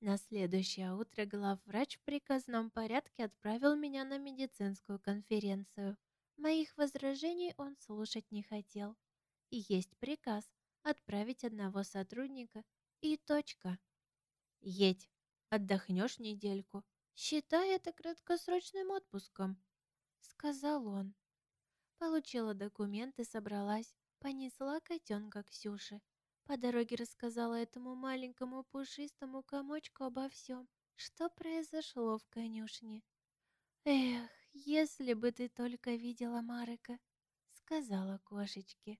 На следующее утро главврач в приказном порядке отправил меня на медицинскую конференцию. Моих возражений он слушать не хотел. И есть приказ отправить одного сотрудника и точка. Едь, отдохнешь недельку. Считай это краткосрочным отпуском, сказал он. Получила документы, собралась, понесла котенка Ксюше. По дороге рассказала этому маленькому пушистому комочку обо всем, что произошло в конюшне. «Эх, если бы ты только видела Марека», — сказала кошечке.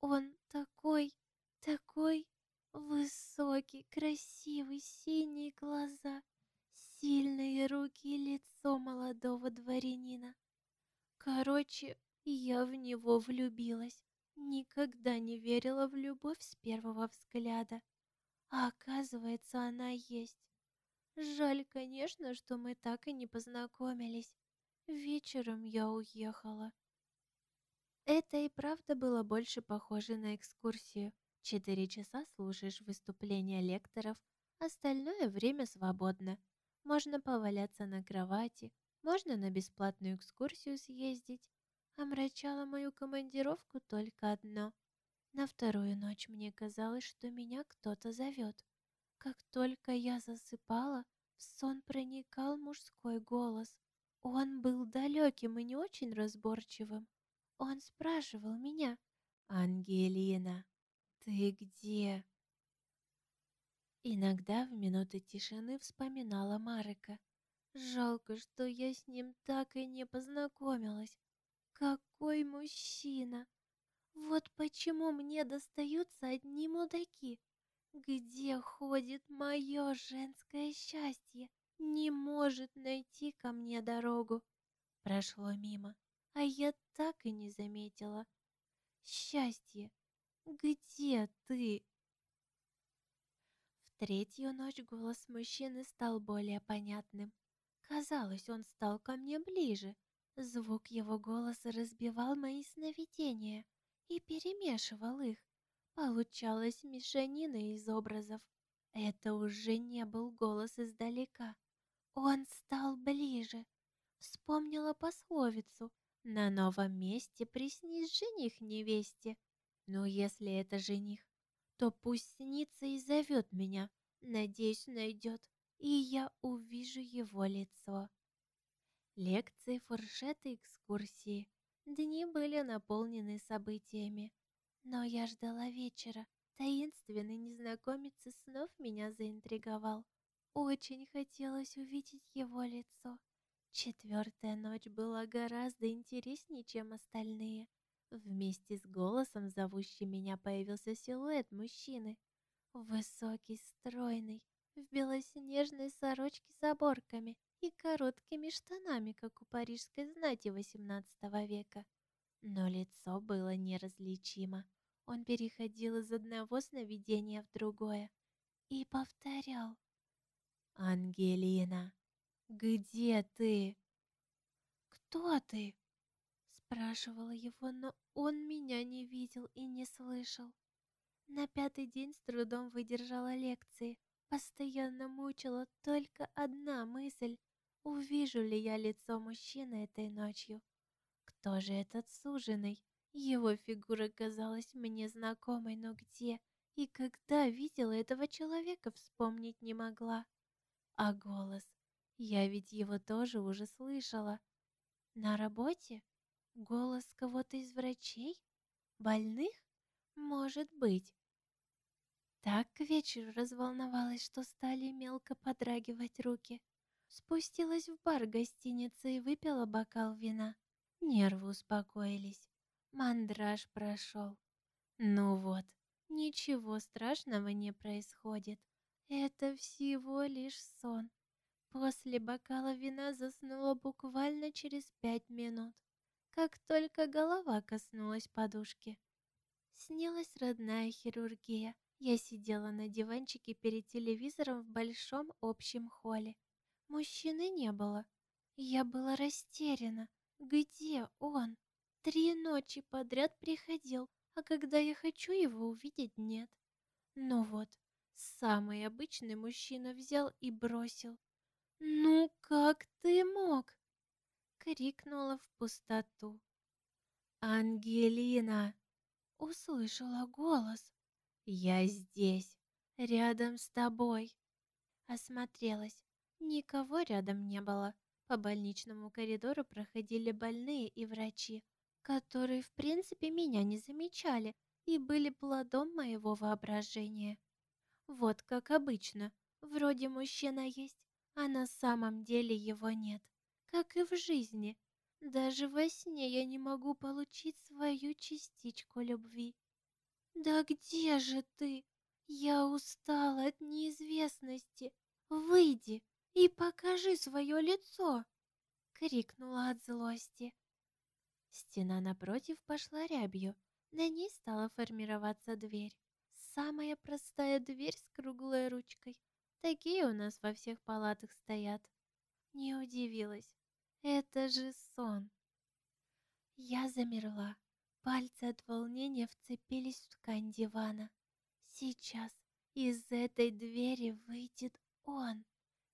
«Он такой, такой высокий, красивый, синие глаза, сильные руки и лицо молодого дворянина. Короче, я в него влюбилась. Никогда не верила в любовь с первого взгляда. А оказывается, она есть. Жаль, конечно, что мы так и не познакомились. Вечером я уехала. Это и правда было больше похоже на экскурсию. Четыре часа слушаешь выступления лекторов, остальное время свободно. Можно поваляться на кровати, можно на бесплатную экскурсию съездить. Омрачало мою командировку только одно. На вторую ночь мне казалось, что меня кто-то зовет. Как только я засыпала, в сон проникал мужской голос. Он был далеким и не очень разборчивым. Он спрашивал меня, «Ангелина, ты где?» Иногда в минуты тишины вспоминала Марека. Жалко, что я с ним так и не познакомилась. Какой мужчина! Вот почему мне достаются одни мудаки. Где ходит мое женское счастье? Не может найти ко мне дорогу. Прошло мимо а я так и не заметила. Счастье, где ты? В третью ночь голос мужчины стал более понятным. Казалось, он стал ко мне ближе. Звук его голоса разбивал мои сновидения и перемешивал их. Получалась мешанина из образов. Это уже не был голос издалека. Он стал ближе. Вспомнила пословицу на новом месте приснись жених невесте. Но если это жених, то пусть снится и зовет меня. Надеюсь, найдет, и я увижу его лицо. Лекции, фуршеты, экскурсии. Дни были наполнены событиями. Но я ждала вечера. Таинственный незнакомец снов меня заинтриговал. Очень хотелось увидеть его лицо. Четвертая ночь была гораздо интереснее, чем остальные. Вместе с голосом, зовущим меня, появился силуэт мужчины. Высокий, стройный, в белоснежной сорочке с оборками и короткими штанами, как у парижской знати XVIII века. Но лицо было неразличимо. Он переходил из одного сновидения в другое и повторял «Ангелина». «Где ты?» «Кто ты?» Спрашивала его, но он меня не видел и не слышал. На пятый день с трудом выдержала лекции. Постоянно мучила только одна мысль. Увижу ли я лицо мужчины этой ночью? Кто же этот суженый? Его фигура казалась мне знакомой, но где и когда видела этого человека, вспомнить не могла. А голос я ведь его тоже уже слышала. На работе? Голос кого-то из врачей? Больных? Может быть. Так к вечеру разволновалась, что стали мелко подрагивать руки. Спустилась в бар гостиницы и выпила бокал вина. Нервы успокоились. Мандраж прошел. Ну вот, ничего страшного не происходит. Это всего лишь сон. После бокала вина заснула буквально через пять минут, как только голова коснулась подушки. Снилась родная хирургия. Я сидела на диванчике перед телевизором в большом общем холле. Мужчины не было. Я была растеряна. Где он? Три ночи подряд приходил, а когда я хочу его увидеть, нет. Ну вот, Самый обычный мужчина взял и бросил. «Ну как ты мог?» Крикнула в пустоту. «Ангелина!» Услышала голос. «Я здесь, рядом с тобой!» Осмотрелась. Никого рядом не было. По больничному коридору проходили больные и врачи, которые в принципе меня не замечали и были плодом моего воображения. Вот как обычно, вроде мужчина есть, а на самом деле его нет, как и в жизни. Даже во сне я не могу получить свою частичку любви. «Да где же ты? Я устала от неизвестности. Выйди и покажи свое лицо!» — крикнула от злости. Стена напротив пошла рябью, на ней стала формироваться дверь. Самая простая дверь с круглой ручкой. Такие у нас во всех палатах стоят. Не удивилась. Это же сон. Я замерла. Пальцы от волнения вцепились в ткань дивана. Сейчас из этой двери выйдет он.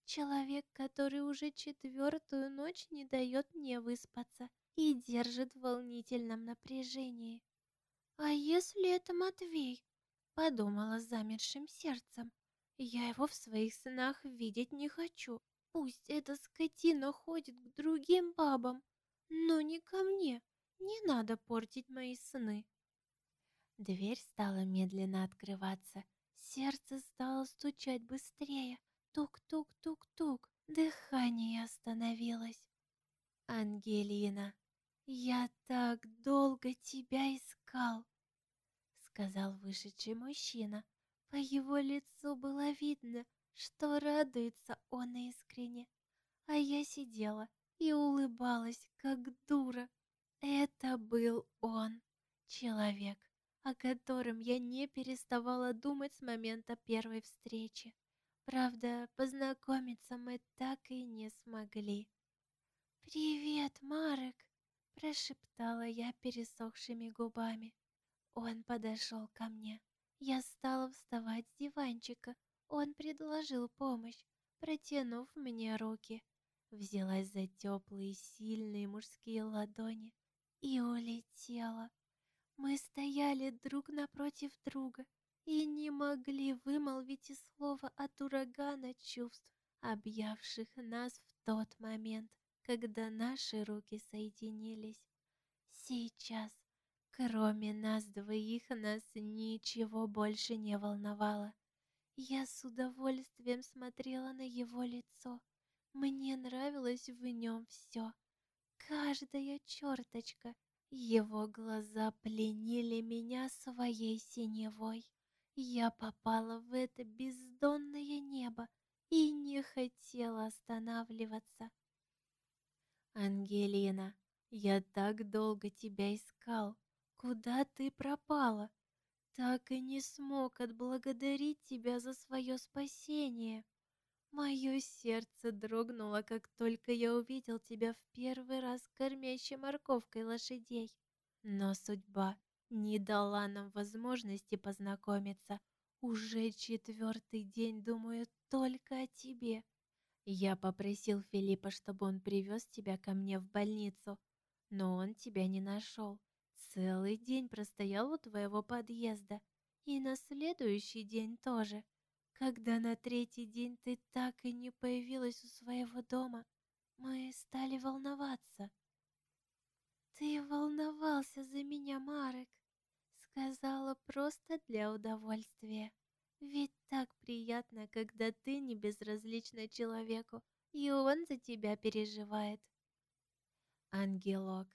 Человек, который уже четвертую ночь не дает мне выспаться и держит в волнительном напряжении. «А если это Матвей?» — подумала с замершим сердцем. «Я его в своих снах видеть не хочу. Пусть эта скотина ходит к другим бабам, но не ко мне. Не надо портить мои сны». Дверь стала медленно открываться. Сердце стало стучать быстрее. Тук-тук-тук-тук. Дыхание остановилось. «Ангелина, я так долго тебя искал», — сказал вышедший мужчина. По его лицу было видно, что радуется он искренне. А я сидела и улыбалась, как дура. Это был он, человек, о котором я не переставала думать с момента первой встречи. Правда, познакомиться мы так и не смогли. «Привет, Марек!» Прошептала я пересохшими губами. Он подошел ко мне. Я стала вставать с диванчика. Он предложил помощь, протянув мне руки. Взялась за теплые, сильные мужские ладони и улетела. Мы стояли друг напротив друга и не могли вымолвить и слова от урагана чувств, объявших нас в тот момент когда наши руки соединились. Сейчас, кроме нас двоих, нас ничего больше не волновало. Я с удовольствием смотрела на его лицо. Мне нравилось в нем все. Каждая черточка. Его глаза пленили меня своей синевой. Я попала в это бездонное небо и не хотела останавливаться. «Ангелина, я так долго тебя искал. Куда ты пропала? Так и не смог отблагодарить тебя за свое спасение. Мое сердце дрогнуло, как только я увидел тебя в первый раз кормящей морковкой лошадей. Но судьба не дала нам возможности познакомиться. Уже четвертый день думаю только о тебе. Я попросил Филиппа, чтобы он привез тебя ко мне в больницу, но он тебя не нашел. Целый день простоял у твоего подъезда, и на следующий день тоже. Когда на третий день ты так и не появилась у своего дома, мы стали волноваться. «Ты волновался за меня, Марек», — сказала просто для удовольствия. Ведь так приятно, когда ты не безразлична человеку, и он за тебя переживает. Ангелок,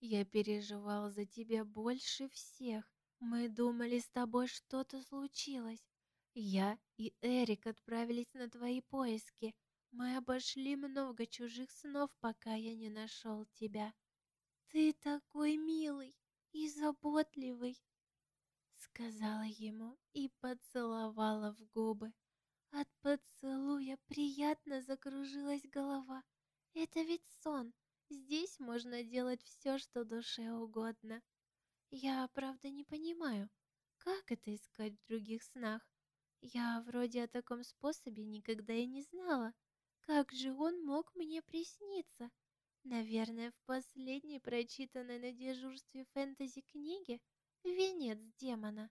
я переживал за тебя больше всех. Мы думали, с тобой что-то случилось. Я и Эрик отправились на твои поиски. Мы обошли много чужих снов, пока я не нашел тебя. Ты такой милый и заботливый, сказала ему и поцеловала в губы. От поцелуя приятно закружилась голова. Это ведь сон. Здесь можно делать все, что душе угодно. Я, правда, не понимаю, как это искать в других снах. Я вроде о таком способе никогда и не знала. Как же он мог мне присниться? Наверное, в последней прочитанной на дежурстве фэнтези-книге «Венец демона»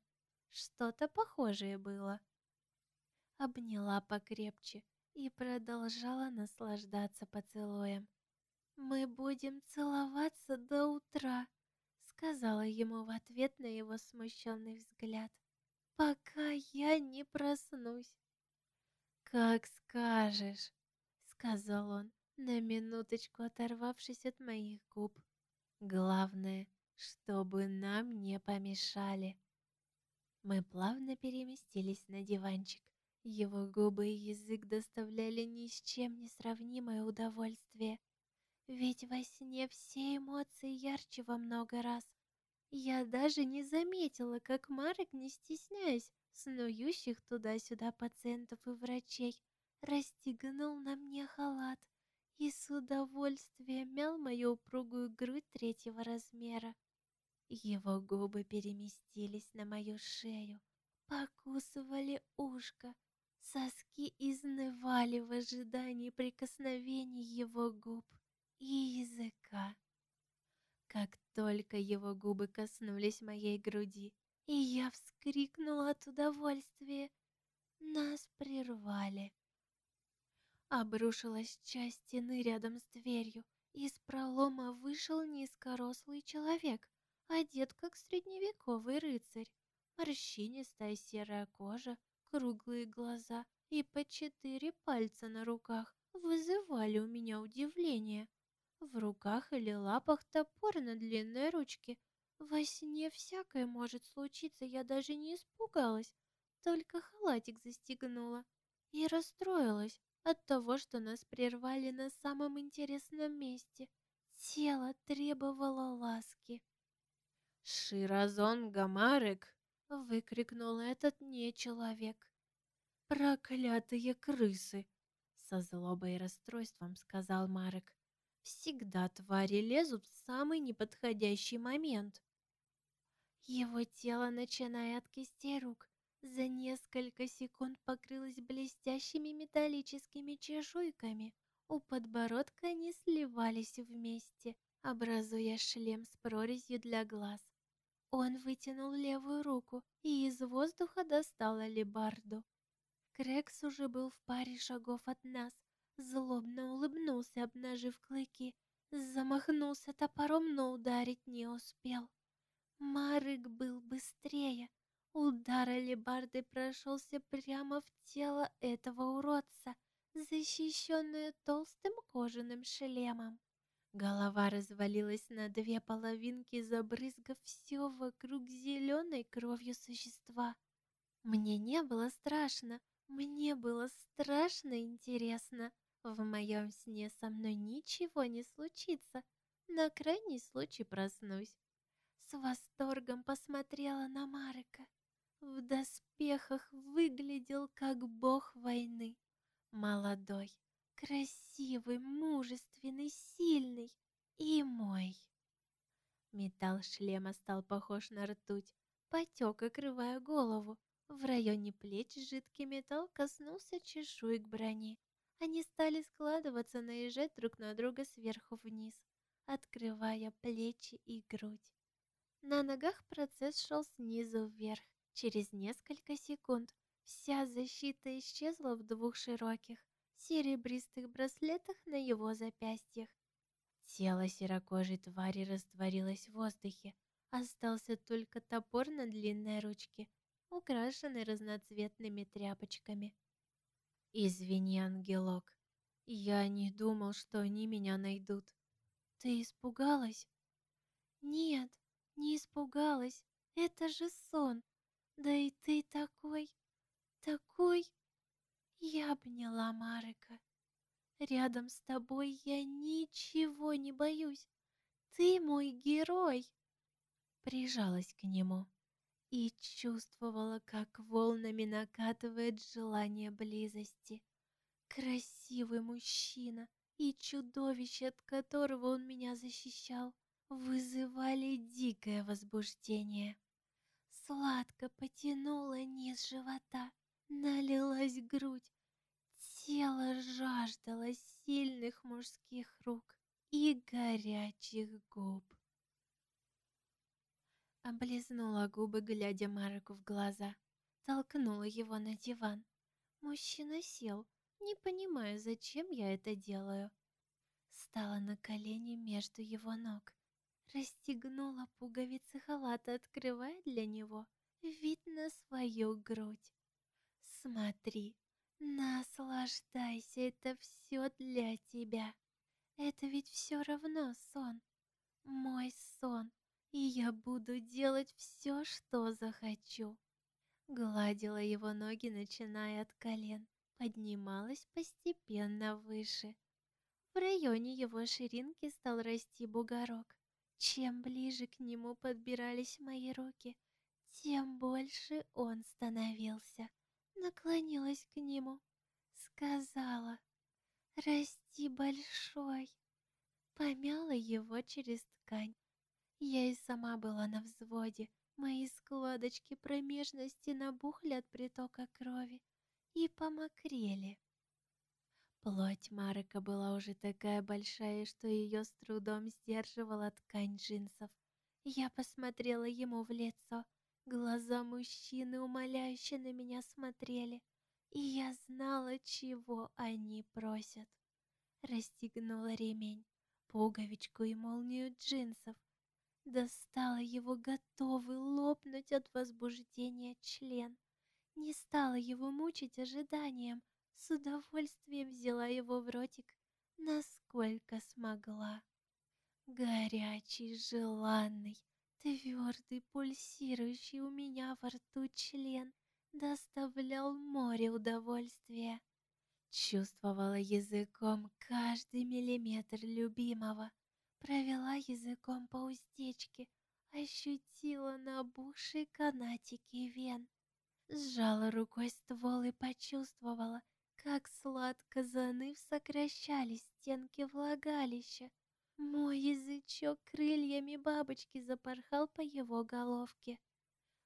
что-то похожее было. Обняла покрепче и продолжала наслаждаться поцелуем. «Мы будем целоваться до утра», — сказала ему в ответ на его смущенный взгляд, «пока я не проснусь». «Как скажешь», — сказал он, на минуточку оторвавшись от моих губ. «Главное, чтобы нам не помешали». Мы плавно переместились на диванчик. Его губы и язык доставляли ни с чем не сравнимое удовольствие. Ведь во сне все эмоции ярче во много раз. Я даже не заметила, как Марек, не стесняясь, снующих туда-сюда пациентов и врачей, расстегнул на мне халат и с удовольствием мял мою упругую грудь третьего размера. Его губы переместились на мою шею, покусывали ушко, соски изнывали в ожидании прикосновений его губ и языка. Как только его губы коснулись моей груди, и я вскрикнула от удовольствия, нас прервали. Обрушилась часть стены рядом с дверью. Из пролома вышел низкорослый человек, одет как средневековый рыцарь. Морщинистая серая кожа, круглые глаза и по четыре пальца на руках вызывали у меня удивление. В руках или лапах топор на длинной ручке. Во сне всякое может случиться, я даже не испугалась, только халатик застегнула и расстроилась от того, что нас прервали на самом интересном месте. Тело требовало ласки. «Ширазон Гамарек!» — выкрикнул этот не человек. «Проклятые крысы!» — со злобой и расстройством сказал Марек. «Всегда твари лезут в самый неподходящий момент». Его тело, начиная от кистей рук, за несколько секунд покрылась блестящими металлическими чешуйками. У подбородка они сливались вместе, образуя шлем с прорезью для глаз. Он вытянул левую руку и из воздуха достал алебарду. Крекс уже был в паре шагов от нас, злобно улыбнулся, обнажив клыки, замахнулся топором, но ударить не успел. Марык был быстрее, Удар алебарды прошелся прямо в тело этого уродца, защищенное толстым кожаным шлемом. Голова развалилась на две половинки, забрызгав все вокруг зеленой кровью существа. Мне не было страшно, мне было страшно интересно. В моем сне со мной ничего не случится, на крайний случай проснусь. С восторгом посмотрела на Марика в доспехах выглядел как бог войны. Молодой, красивый, мужественный, сильный и мой. Металл шлема стал похож на ртуть, потек, окрывая голову. В районе плеч жидкий металл коснулся чешуек брони. Они стали складываться, наезжать друг на друга сверху вниз, открывая плечи и грудь. На ногах процесс шел снизу вверх. Через несколько секунд вся защита исчезла в двух широких, серебристых браслетах на его запястьях. Тело серокожей твари растворилось в воздухе, остался только топор на длинной ручке, украшенный разноцветными тряпочками. «Извини, ангелок, я не думал, что они меня найдут. Ты испугалась?» «Нет, не испугалась, это же сон. Да и ты такой, такой... Я обняла Марика. Рядом с тобой я ничего не боюсь. Ты мой герой. Прижалась к нему и чувствовала, как волнами накатывает желание близости. Красивый мужчина и чудовище, от которого он меня защищал, вызывали дикое возбуждение. Сладко потянуло низ живота, налилась грудь. Тело жаждало сильных мужских рук и горячих губ. Облизнула губы, глядя Мареку в глаза. Толкнула его на диван. Мужчина сел, не понимая, зачем я это делаю. Стала на колени между его ног. Расстегнула пуговицы халата, открывая для него вид на свою грудь. Смотри, наслаждайся, это все для тебя. Это ведь все равно сон. Мой сон и я буду делать все, что захочу. Гладила его ноги, начиная от колен, поднималась постепенно выше. В районе его ширинки стал расти бугорок. Чем ближе к нему подбирались мои руки, тем больше он становился. Наклонилась к нему, сказала «Расти большой». Помяла его через ткань, я и сама была на взводе. Мои складочки промежности набухли от притока крови и помокрели. Плоть Марека была уже такая большая, что ее с трудом сдерживала ткань джинсов. Я посмотрела ему в лицо. Глаза мужчины умоляюще на меня смотрели, и я знала, чего они просят. Расстегнула ремень, пуговичку и молнию джинсов, Достала его готовый лопнуть от возбуждения член. Не стала его мучить ожиданием, с удовольствием взяла его в ротик, насколько смогла. Горячий, желанный, твердый, пульсирующий у меня во рту член доставлял море удовольствия. Чувствовала языком каждый миллиметр любимого, Провела языком по уздечке, ощутила набухшие канатики вен. Сжала рукой ствол и почувствовала, как сладко заныв сокращались стенки влагалища. Мой язычок крыльями бабочки запорхал по его головке.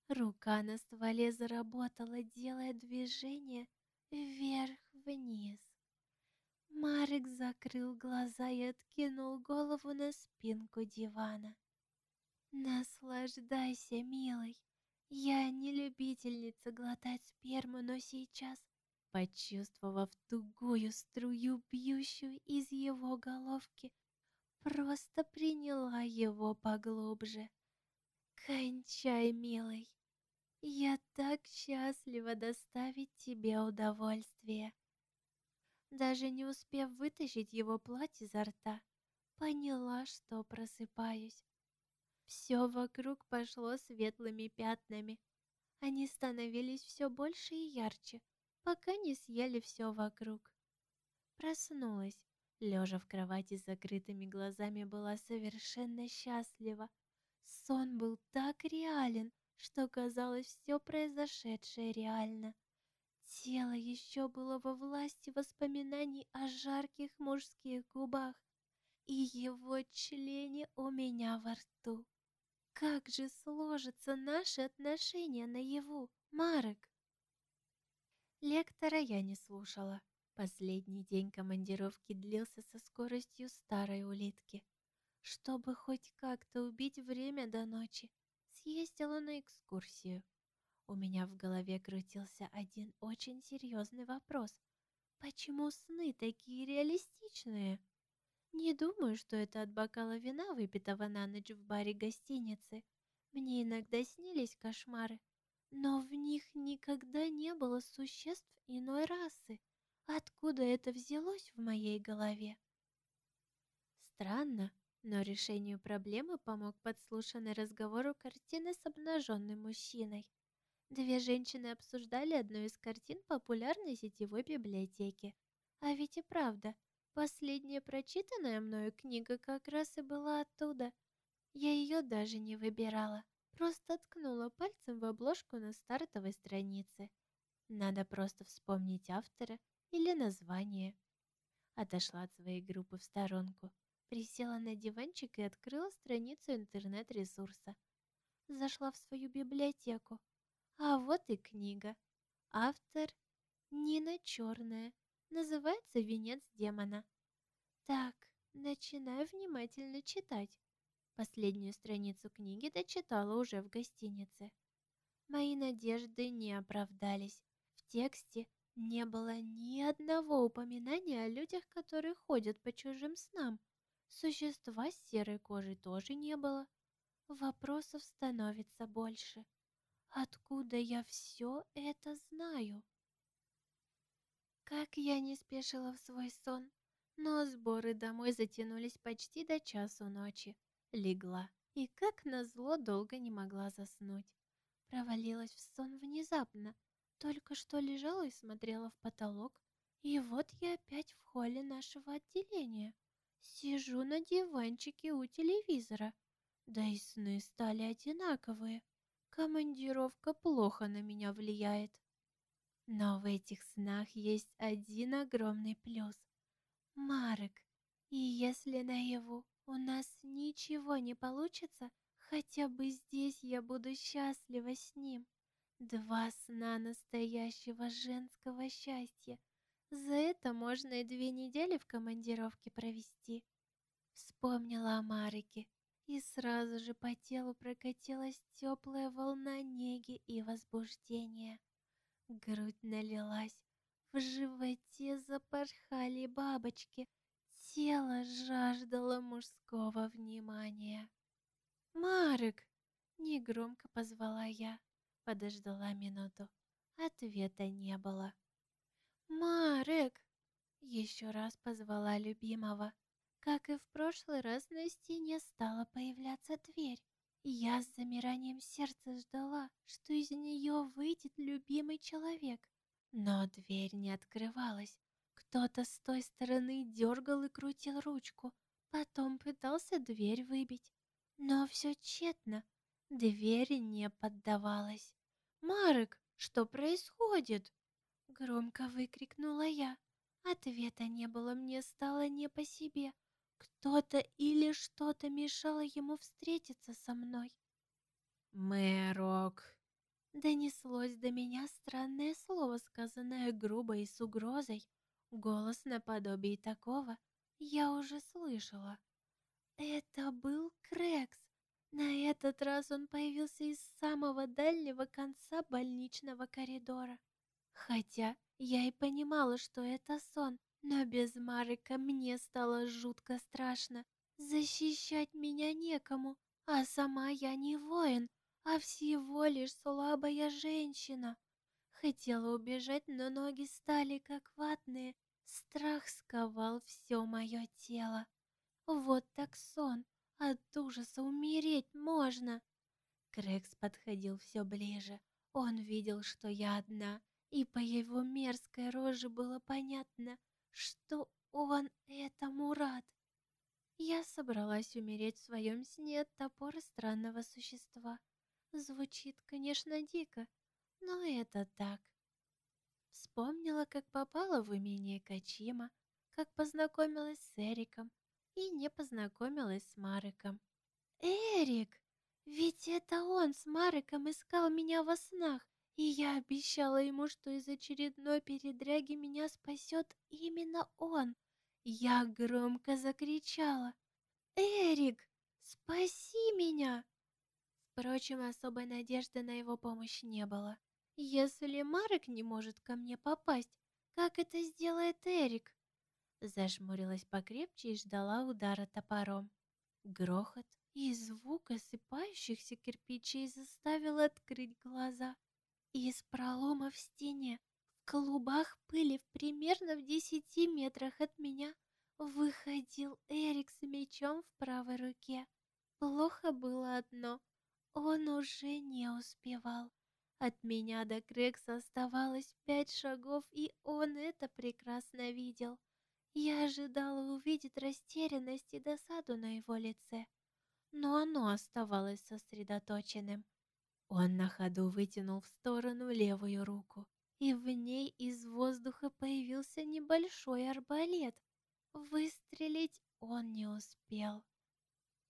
Рука на стволе заработала, делая движение вверх-вниз. Марик закрыл глаза и откинул голову на спинку дивана. «Наслаждайся, милый. Я не любительница глотать сперму, но сейчас, почувствовав тугую струю, бьющую из его головки, просто приняла его поглубже. Кончай, милый. Я так счастлива доставить тебе удовольствие даже не успев вытащить его платье изо рта, поняла, что просыпаюсь. Все вокруг пошло светлыми пятнами. Они становились все больше и ярче, пока не съели все вокруг. Проснулась, лежа в кровати с закрытыми глазами, была совершенно счастлива. Сон был так реален, что казалось все произошедшее реально. Тело еще было во власти воспоминаний о жарких мужских губах и его члене у меня во рту. Как же сложатся наши отношения наяву, Марек? Лектора я не слушала. Последний день командировки длился со скоростью старой улитки. Чтобы хоть как-то убить время до ночи, съездила на экскурсию. У меня в голове крутился один очень серьезный вопрос. Почему сны такие реалистичные? Не думаю, что это от бокала вина, выпитого на ночь в баре гостиницы. Мне иногда снились кошмары, но в них никогда не было существ иной расы. Откуда это взялось в моей голове? Странно, но решению проблемы помог подслушанный разговор у картины с обнаженным мужчиной. Две женщины обсуждали одну из картин популярной сетевой библиотеки. А ведь и правда, последняя прочитанная мною книга как раз и была оттуда. Я ее даже не выбирала, просто ткнула пальцем в обложку на стартовой странице. Надо просто вспомнить автора или название. Отошла от своей группы в сторонку, присела на диванчик и открыла страницу интернет-ресурса. Зашла в свою библиотеку, а вот и книга. Автор Нина черная. Называется «Венец демона». Так, начинаю внимательно читать. Последнюю страницу книги дочитала уже в гостинице. Мои надежды не оправдались. В тексте не было ни одного упоминания о людях, которые ходят по чужим снам. Существа с серой кожей тоже не было. Вопросов становится больше. Откуда я все это знаю? Как я не спешила в свой сон, но сборы домой затянулись почти до часу ночи. Легла и, как назло, долго не могла заснуть. Провалилась в сон внезапно, только что лежала и смотрела в потолок, и вот я опять в холле нашего отделения. Сижу на диванчике у телевизора, да и сны стали одинаковые. Командировка плохо на меня влияет. Но в этих снах есть один огромный плюс. Марек. И если наяву у нас ничего не получится, хотя бы здесь я буду счастлива с ним. Два сна настоящего женского счастья. За это можно и две недели в командировке провести. Вспомнила о Марике, и сразу же по телу прокатилась теплая волна неги и возбуждения. Грудь налилась, в животе запорхали бабочки, тело жаждало мужского внимания. «Марек!» — негромко позвала я, подождала минуту. Ответа не было. «Марек!» — еще раз позвала любимого. Как и в прошлый раз, на стене стала появляться дверь. Я с замиранием сердца ждала, что из нее выйдет любимый человек. Но дверь не открывалась. Кто-то с той стороны дергал и крутил ручку, потом пытался дверь выбить. Но все тщетно. Дверь не поддавалась. «Марек, что происходит?» Громко выкрикнула я. Ответа не было, мне стало не по себе. Кто-то или что-то мешало ему встретиться со мной. «Мэрок!» Донеслось до меня странное слово, сказанное грубо и с угрозой. Голос наподобие такого я уже слышала. Это был Крекс. На этот раз он появился из самого дальнего конца больничного коридора. Хотя я и понимала, что это сон, но без Марика мне стало жутко страшно. Защищать меня некому, а сама я не воин, а всего лишь слабая женщина. Хотела убежать, но ноги стали как ватные. Страх сковал все мое тело. Вот так сон. От ужаса умереть можно. Крекс подходил все ближе. Он видел, что я одна, и по его мерзкой роже было понятно, что он этому рад. Я собралась умереть в своем сне от топора странного существа. Звучит, конечно, дико, но это так. Вспомнила, как попала в имение Качима, как познакомилась с Эриком и не познакомилась с Мариком. «Эрик! Ведь это он с Мариком искал меня во снах, и я обещала ему, что из очередной передряги меня спасет именно он. Я громко закричала. «Эрик, спаси меня!» Впрочем, особой надежды на его помощь не было. Если Марек не может ко мне попасть, как это сделает Эрик? Зажмурилась покрепче и ждала удара топором. Грохот и звук осыпающихся кирпичей заставил открыть глаза. Из пролома в стене, в клубах пыли примерно в десяти метрах от меня, выходил Эрик с мечом в правой руке. Плохо было одно, он уже не успевал. От меня до Крекса оставалось пять шагов, и он это прекрасно видел. Я ожидала увидеть растерянность и досаду на его лице, но оно оставалось сосредоточенным. Он на ходу вытянул в сторону левую руку, и в ней из воздуха появился небольшой арбалет. Выстрелить он не успел.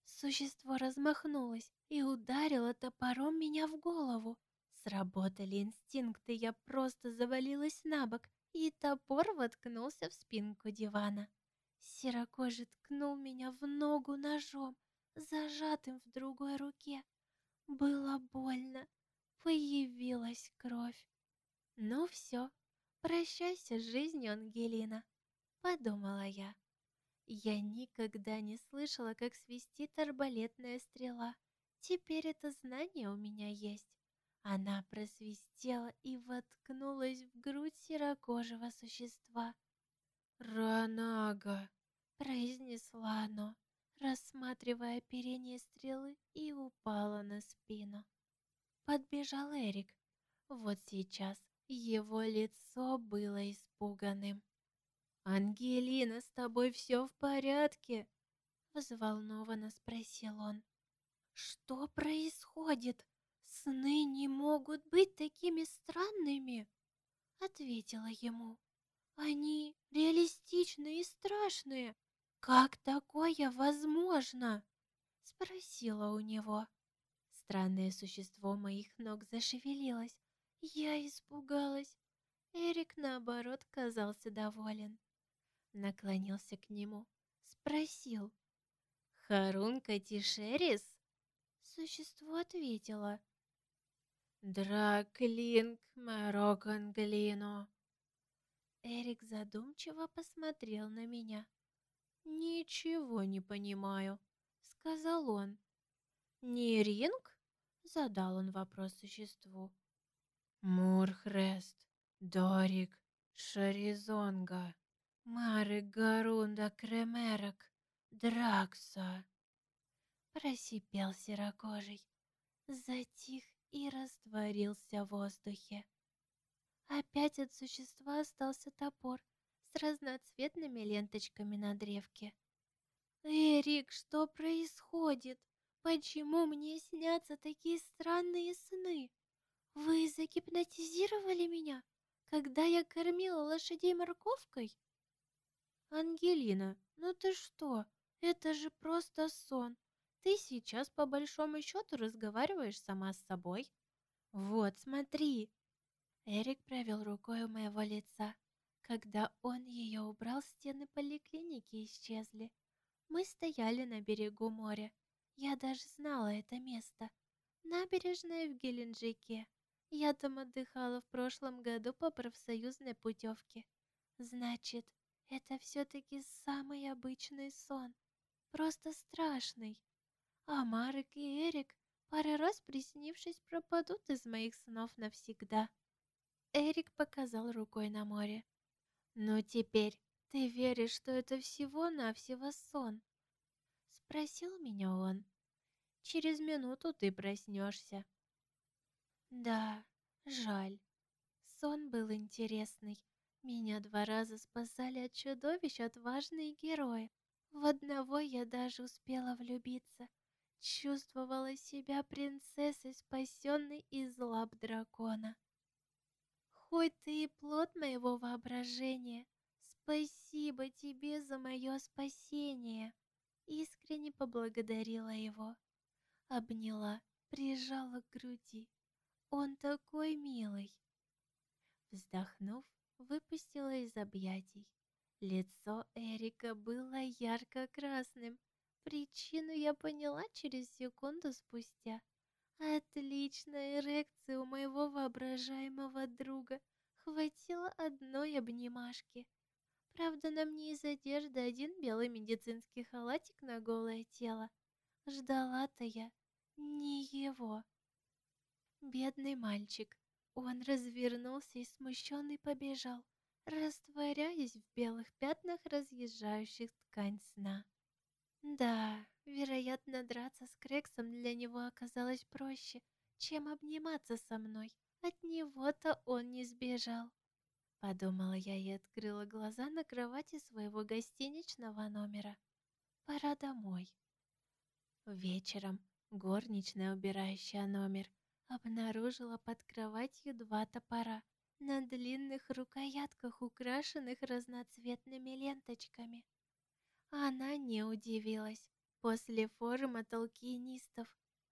Существо размахнулось и ударило топором меня в голову. Сработали инстинкты, я просто завалилась на бок и топор воткнулся в спинку дивана. Серокожий ткнул меня в ногу ножом, зажатым в другой руке. Было больно, появилась кровь. Ну все, прощайся с жизнью, Ангелина, подумала я. Я никогда не слышала, как свистит арбалетная стрела. Теперь это знание у меня есть. Она просвистела и воткнулась в грудь серокожего существа. «Ранага!» — произнесла оно, рассматривая оперение стрелы и упала на спину. Подбежал Эрик. Вот сейчас его лицо было испуганным. «Ангелина, с тобой все в порядке?» Взволнованно спросил он. «Что происходит? Сны не могут быть такими странными!» Ответила ему. Они реалистичные и страшные. Как такое возможно? Спросила у него. Странное существо моих ног зашевелилось. Я испугалась. Эрик, наоборот, казался доволен. Наклонился к нему, спросил. «Харунка Тишерис?» Существо ответило. «Драклинг Мароганглино». Эрик задумчиво посмотрел на меня. «Ничего не понимаю», — сказал он. «Не ринг?» — задал он вопрос существу. «Мурхрест, Дорик, Шаризонга, Марик Гарунда Кремерок, Дракса!» Просипел серокожий, затих и растворился в воздухе. Опять от существа остался топор с разноцветными ленточками на древке. «Эрик, что происходит? Почему мне снятся такие странные сны? Вы загипнотизировали меня, когда я кормила лошадей морковкой?» «Ангелина, ну ты что? Это же просто сон. Ты сейчас по большому счету разговариваешь сама с собой. Вот, смотри, Эрик провел рукой у моего лица. Когда он ее убрал, стены поликлиники исчезли. Мы стояли на берегу моря. Я даже знала это место. Набережная в Геленджике. Я там отдыхала в прошлом году по профсоюзной путевке. Значит, это все-таки самый обычный сон. Просто страшный. А Марек и Эрик, пару раз приснившись, пропадут из моих снов навсегда. Эрик показал рукой на море. «Ну теперь ты веришь, что это всего-навсего сон?» Спросил меня он. «Через минуту ты проснешься». Да, жаль. Сон был интересный. Меня два раза спасали от чудовищ отважные герои. В одного я даже успела влюбиться. Чувствовала себя принцессой, спасенной из лап дракона. Хоть ты и плод моего воображения, спасибо тебе за мое спасение. Искренне поблагодарила его. Обняла, прижала к груди. Он такой милый. Вздохнув, выпустила из объятий. Лицо Эрика было ярко-красным. Причину я поняла через секунду спустя. Отличная эрекция у моего воображаемого друга. Хватило одной обнимашки. Правда, на мне из одежды один белый медицинский халатик на голое тело. Ждала-то я не его. Бедный мальчик. Он развернулся и смущенный побежал, растворяясь в белых пятнах разъезжающих ткань сна. Да, вероятно, драться с Крексом для него оказалось проще, чем обниматься со мной. От него-то он не сбежал. Подумала я и открыла глаза на кровати своего гостиничного номера. Пора домой. Вечером горничная, убирающая номер, обнаружила под кроватью два топора на длинных рукоятках, украшенных разноцветными ленточками. Она не удивилась. После форума толкинистов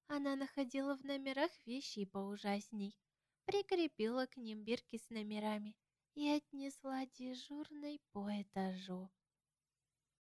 она находила в номерах вещи поужасней, прикрепила к ним бирки с номерами и отнесла дежурной по этажу.